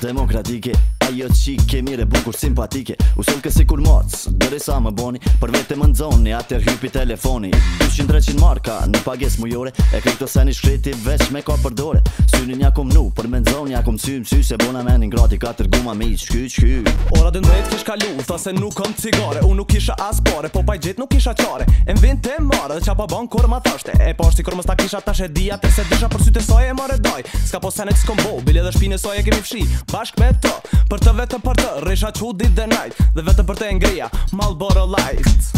Democratique ajo qike mire bukur simpatike Usull kësi kur moc, dëri sa më boni Për vete më nëzoni, atër hypi telefoni 200-300 marka, në pages mujore E kripto se një shkriti veç me ka përdore Syni një akum nu, për me nëzoni akum cym Sy se bona me një grati, ka tër guma mi Qky, qky Ora dë ndrejt kish kalu, tha se nuk kom cigare Unë nuk kisha as pare, po pa i gjit nuk kisha qare E më vind të marë, dhe qa pa bon kur ma thashte E po shti kur më sta kisha tash se për soje Ska po dhe soje kemi fshi Bashk me to, Për të vetëm për të, resha qudit dhe najt Dhe vetëm për të e ngrija, Malboro Lights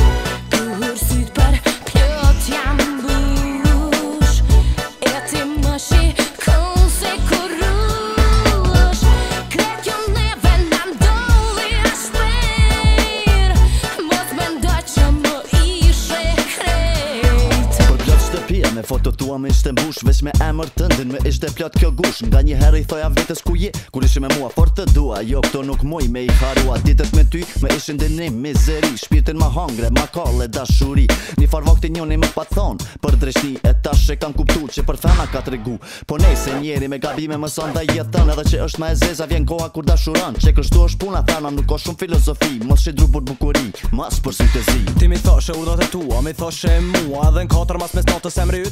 foto tua më ishte mbush Vesh me emër të ndin me ishte plot kjo gush Nga një herë i thoja vitës ku je Kur ishe me mua fort të dua Jo këto nuk moj me i harua Ditët me ty me ishin një mizeri Shpirtin ma hangre, ma kalle, dashuri Një farë vakti një një më pa thonë Për drejshni e tash e kam kuptu Që për fena ka të regu Po nej se njeri me gabime më sonë dhe jetën Edhe që është ma e zeza vjen koha kur dashuran Që kështu është puna thana nuk o shumë filozofi Mos shi dru mas për Ti e tua, mua Dhe katër mas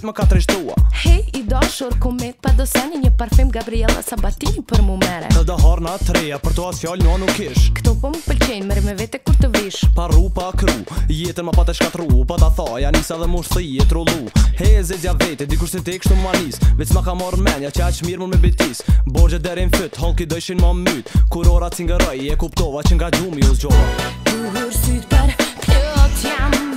më ka treshtua Hej, i dashur, ku me të padoseni një parfim Gabriela Sabatini për mu mere Në dhe në treja, për to as fjallë nuk ish Këto po më pëlqenjë, mërë me vete kur të vish Pa ru, pa kru, jetën më pa të shkatru Pa të thoja, nisa dhe mushtë i e trullu He, zezja vete, dikur si te kështu ma nis Vec ma ka marrë menja, Që aqë mirë më me bitis Borgje derin fyt, Halki dojshin më myt Kur ora cingëraj, e kuptova që nga gjumi u zgjova sytë për pjot jam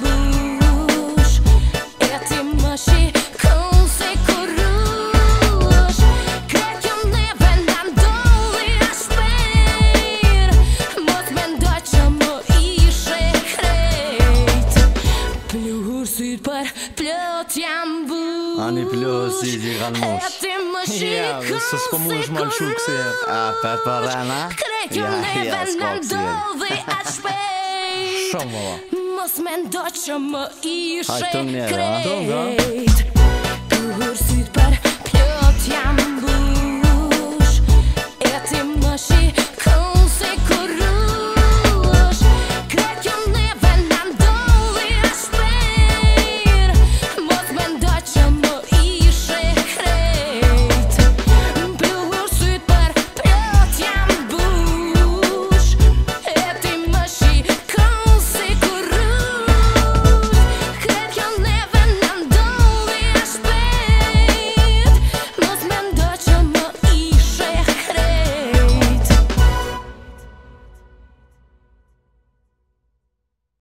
Për plot jam bu Ani plot si di kan mosh Ja, dhe së s'ko mu është mal se A, për për rana Ja, ja, s'ko të si e Shumë Mos me ndo që më ishe krejt Tunga Tunga për